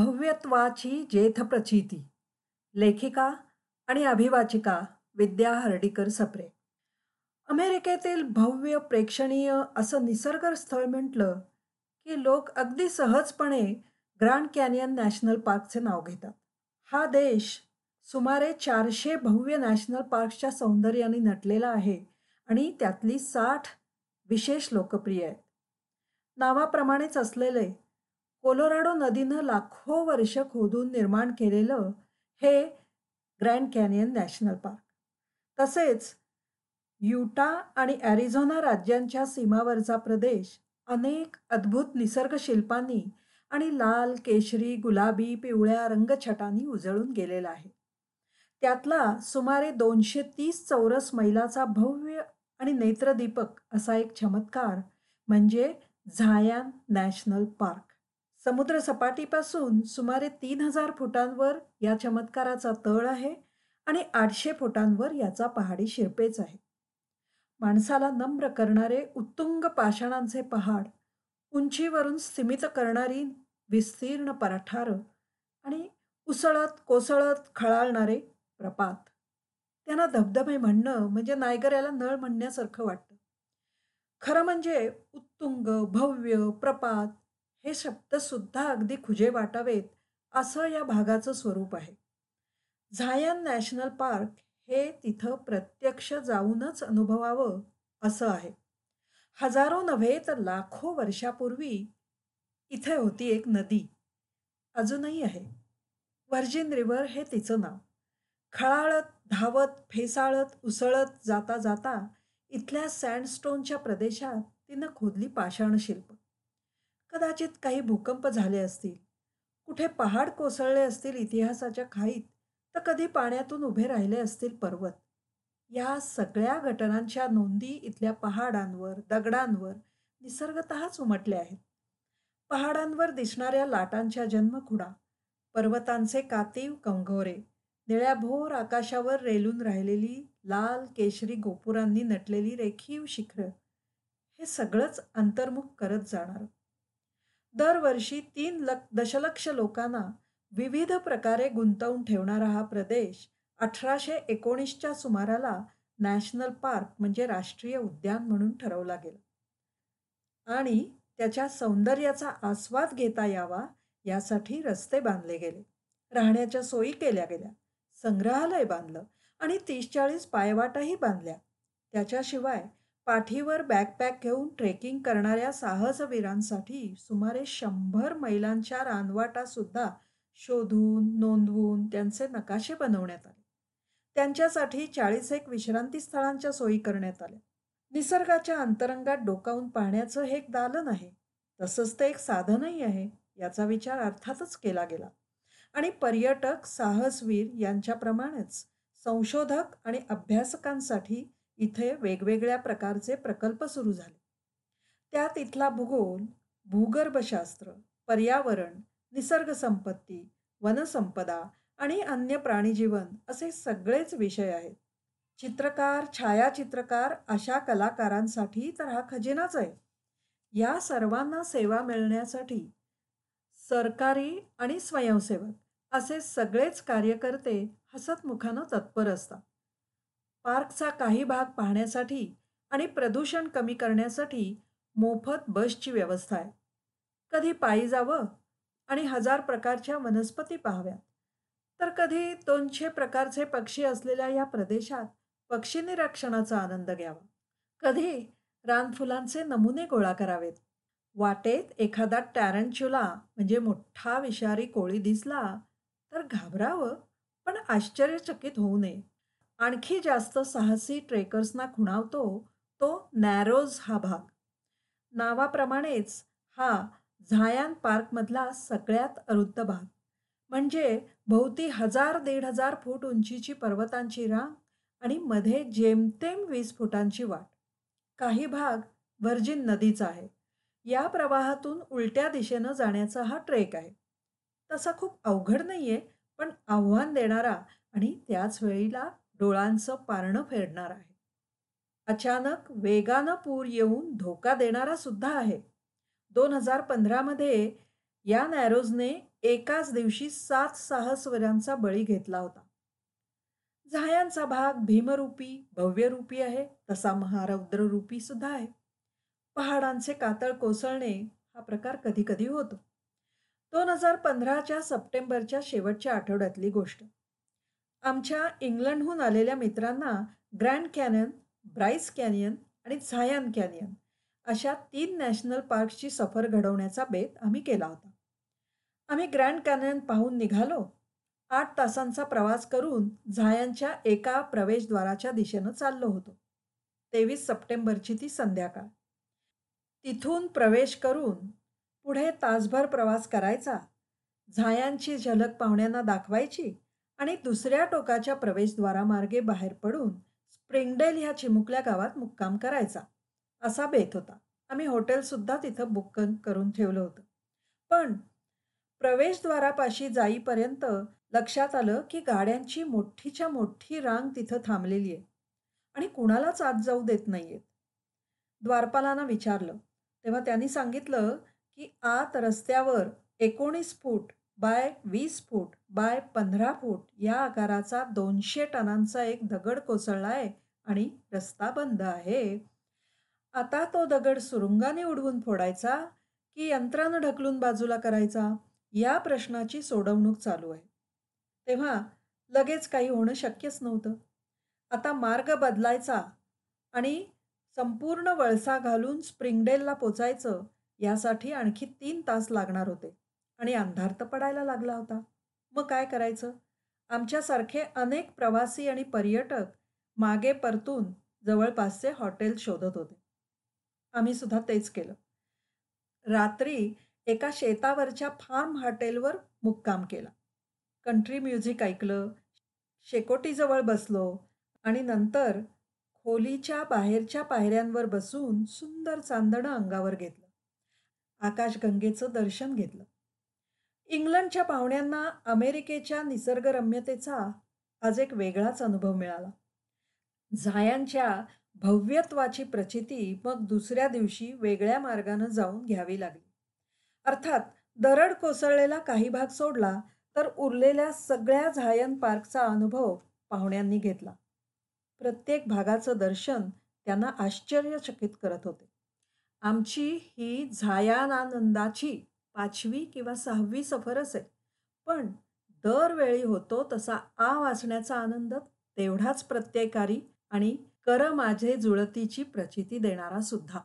भव्यत्वाची जेथ प्रचिती लेखिका आणि अभिवाचिका विद्या हर्डीकर सप्रे. अमेरिकेतील भव्य प्रेक्षणीय असं निसर्ग स्थळ म्हटलं की लोक अगदी सहजपणे ग्रँड कॅनियन नॅशनल पार्कचे नाव घेतात. हा देश सुमारे चारशे भव्य नॅशनल पार्कच्या सौंदर्याने नटलेला आहे आणि त्यातली साठ विशेष लोकप्रिय आहेत. नावाप्रमाणेच असलेले कोलोराडो नदीनं लाखो वर्ष खोदून निर्माण केलेलं हे ग्रँड कॅनियन नॅशनल पार्क. तसेच युटा आणि ॲरिझोना राज्यांच्या सीमावरचा प्रदेश अनेक अद्भुत निसर्ग शिल्पांनी आणि लाल केशरी गुलाबी पिवळ्या रंगछटांनी उजळून गेलेला आहे. त्यातला सुमारे दोनशे तीस चौरस मैलाचा भव्य आणि नेत्रदीपक असा एक चमत्कार म्हणजे झायान नॅशनल पार्क. समुद्रसपाटीपासून सुमारे तीन हजार फुटांवर या चमत्काराचा तळ आहे आणि आठशे फुटांवर याचा पहाडी शिरपेच आहे. माणसाला नम्र करणारे उत्तुंग पाषाणांचे पहाड उंचीवरून स्थिमित करणारी विस्तीर्ण पराठार आणि उसळत कोसळत खळाळणारे प्रपात. त्यांना धबधबे म्हणणं म्हणजे नायगऱ्याला नळ म्हणण्यासारखं वाटतं. खरं म्हणजे उत्तुंग भव्य प्रपात हे शब्दसुद्धा अगदी खुजे वाटावेत असं या भागाचं स्वरूप आहे. झायन नॅशनल पार्क हे तिथं प्रत्यक्ष जाऊनच अनुभवावं असं आहे. हजारो नव्हे तर लाखो वर्षापूर्वी इथे होती एक नदी. अजूनही आहे. व्हर्जिन रिव्हर हे तिचं नाव. खळाळत धावत फेसाळत उसळत जाता जाता इथल्या सँडस्टोनच्या प्रदेशात तिनं खोदली पाषाण शिल्प कदाचित काही भूकंप झाले असतील. कुठे पहाड कोसळले असतील इतिहासाच्या खाईत तर कधी पाण्यातून उभे राहिले असतील पर्वत. या सगळ्या घटनांच्या नोंदी इथल्या पहाडांवर दगडांवर निसर्गतःच उमटल्या आहेत. पहाडांवर दिसणाऱ्या लाटांच्या जन्मखुडा पर्वतांचे कातीव कंघोरे निळ्याभोर आकाशावर रेलून राहिलेली लाल केशरी गोपुरांनी नटलेली रेखीव शिखरं हे सगळंच अंतर्मुख करत जाणार. दरवर्षी तीन लक दशलक्ष लोकांना विविध प्रकारे गुंतवून ठेवणारा हा प्रदेश अठराशे एकोणीसच्या सुमाराला नॅशनल पार्क म्हणजे राष्ट्रीय उद्यान म्हणून ठरवला गेला. आणि त्याच्या सौंदर्याचा आस्वाद घेता यावा यासाठी रस्ते बांधले गेले. राहण्याच्या सोयी केल्या गेल्या. संग्रहालय बांधलं आणि तीस चाळीस पायवाटाही बांधल्या. त्याच्याशिवाय पाठीवर बॅकपॅक घेऊन ट्रेकिंग करणाऱ्या साहसवीरांसाठी सुमारे शंभर मैलांच्या रानवाटासुद्धा शोधून नोंदवून त्यांचे नकाशे बनवण्यात आले. त्यांच्यासाठी चाळीस एक विश्रांती स्थळांच्या सोयी करण्यात आल्या. निसर्गाच्या अंतरंगात डोकावून पाहण्याचं हे एक दालन आहे. तसंच ते एक साधनही आहे याचा विचार अर्थातच केला गेला. आणि पर्यटक साहसवीर यांच्याप्रमाणेच संशोधक आणि अभ्यासकांसाठी इथे वेगवेगळ्या प्रकारचे प्रकल्प सुरू झाले. त्यात इथला भूगोल भूगर्भशास्त्र पर्यावरण निसर्गसंपत्ती वनसंपदा आणि अन्य प्राणीजीवन असे सगळेच विषय आहेत. चित्रकार छायाचित्रकार अशा कलाकारांसाठी तर हा खजिनाच आहे. या सर्वांना सेवा मिळण्यासाठी सरकारी आणि स्वयंसेवक असे सगळेच कार्यकर्ते हसतमुखानं तत्पर असतात. पार्कचा काही भाग पाहण्यासाठी आणि प्रदूषण कमी करण्यासाठी मोफत बसची व्यवस्था आहे. कधी पायी जावं आणि हजार प्रकारच्या वनस्पती पाहाव्यात. तर कधी दोनशे प्रकारचे पक्षी असलेल्या या प्रदेशात पक्षी निरीक्षणाचा आनंद घ्यावा. कधी रानफुलांचे नमुने गोळा करावेत. वाटेत एखादा टॅरंच्युला म्हणजे मोठा विषारी कोळी दिसला तर घाबरावं पण आश्चर्यचकित होऊ नये. आणखी जास्त साहसी ट्रेकर्सना खुणावतो तो नॅरोज हा भाग. नावाप्रमाणेच हा झायान पार्कमधला सगळ्यात अरुद्ध भाग. म्हणजे भोवती हजार दीड हजार फूट उंचीची पर्वतांची रांग आणि मध्ये जेमतेम वीस फुटांची वाट. काही भाग व्हर्जिन नदीचा आहे. या प्रवाहातून उलट्या दिशेनं जाण्याचा हा ट्रेक आहे. तसा खूप अवघड नाही आहे पण आव्हान देणारा आणि त्याच वेळीला डोळांचं पारणं फेडणार आहे. अचानक वेगानं पूर येऊन धोका देणारा सुद्धा आहे. दोन हजार पंधरामध्ये या नॅरोजने एकाच दिवशी सात साहसवरांचा बळी घेतला होता. झायांचा भाग भीमरूपी भव्यरूपी आहे तसा महारौद्ररूपी सुद्धा आहे. पहाडांचे कातळ कोसळणे हा प्रकार कधी कधी होतो. दोन हजार पंधराच्या सप्टेंबरच्या शेवटच्या आठवड्यातली गोष्ट. आमच्या इंग्लंडहून आलेल्या मित्रांना ग्रँड कॅनियन ब्राईस कॅनियन आणि झायन कॅनियन अशा तीन नॅशनल पार्कची सफर घडवण्याचा बेत आम्ही केला होता. आम्ही ग्रँड कॅनियन पाहून निघालो. आठ तासांचा प्रवास करून झायांच्या एका प्रवेशद्वाराच्या दिशेनं चाललो होतो. तेवीस सप्टेंबरची ती संध्याकाळ. तिथून प्रवेश करून पुढे तासभर प्रवास करायचा. झायांची झलक पाहुण्यांना दाखवायची. आणि दुसऱ्या टोकाच्या प्रवेशद्वारामार्गे बाहेर पडून स्प्रिंगडेल ह्या चिमुकल्या गावात मुक्काम करायचा असा बेत होता. आम्ही हॉटेलसुद्धा तिथं बुक करून ठेवलं होतं. पण प्रवेशद्वारापाशी जाईपर्यंत लक्षात आलं की गाड्यांची मोठीच्या मोठी रांग तिथं थांबलेली आहे. आणि कुणालाच आत जाऊ देत नाही आहेत द्वारपालांना विचारलं. तेव्हा त्यांनी सांगितलं की आत रस्त्यावर एकोणीस फूट बाय वीस फूट बाय पंधरा फूट या आकाराचा दोनशे टनांचा एक दगड कोसळला आहे आणि रस्ता बंद आहे. आता तो दगड सुरुंगाने उडवून फोडायचा की यंत्रानं ढकलून बाजूला करायचा या प्रश्नाची सोडवणूक चालू आहे. तेव्हा लगेच काही होणं शक्यच नव्हतं. आता मार्ग बदलायचा आणि संपूर्ण वळसा घालून स्प्रिंगडेलला पोचायचं यासाठी आणखी तीन तास लागणार होते. आणि अंधार तर पडायला लागला होता. मग काय करायचं? आमच्यासारखे अनेक प्रवासी आणि पर्यटक मागे परतून जवळपासचे हॉटेल शोधत होते. आम्ही सुद्धा तेच केलं. रात्री एका शेतावरच्या फार्म हॉटेलवर मुक्काम केला. कंट्री म्युझिक ऐकलं शेकोटीजवळ बसलो आणि नंतर खोलीच्या बाहेरच्या पायऱ्यांवर बसून सुंदर चांदणं अंगावर घेतलं. आकाशगंगेचं दर्शन घेतलं. इंग्लंडच्या पाहुण्यांना अमेरिकेच्या निसर्गरम्यतेचा आज एक वेगळाच अनुभव मिळाला. झायांच्या भव्यत्वाची प्रचिती मग दुसऱ्या दिवशी वेगळ्या मार्गानं जाऊन घ्यावी लागली. अर्थात दरड कोसळलेला काही भाग सोडला तर उरलेल्या सगळ्या झायन पार्कचा अनुभव पाहुण्यांनी घेतला. प्रत्येक भागाचं दर्शन त्यांना आश्चर्यचकित करत होते. आमची ही झायानानंदाची पाचवी किंवा सहावी सफर असेल पण दरवेळी होतो तसा आ वाचण्याचा आनंद तेवढाच प्रत्ययकारी आणि कर माझे जुळतीची प्रचिती देणारा सुद्धा.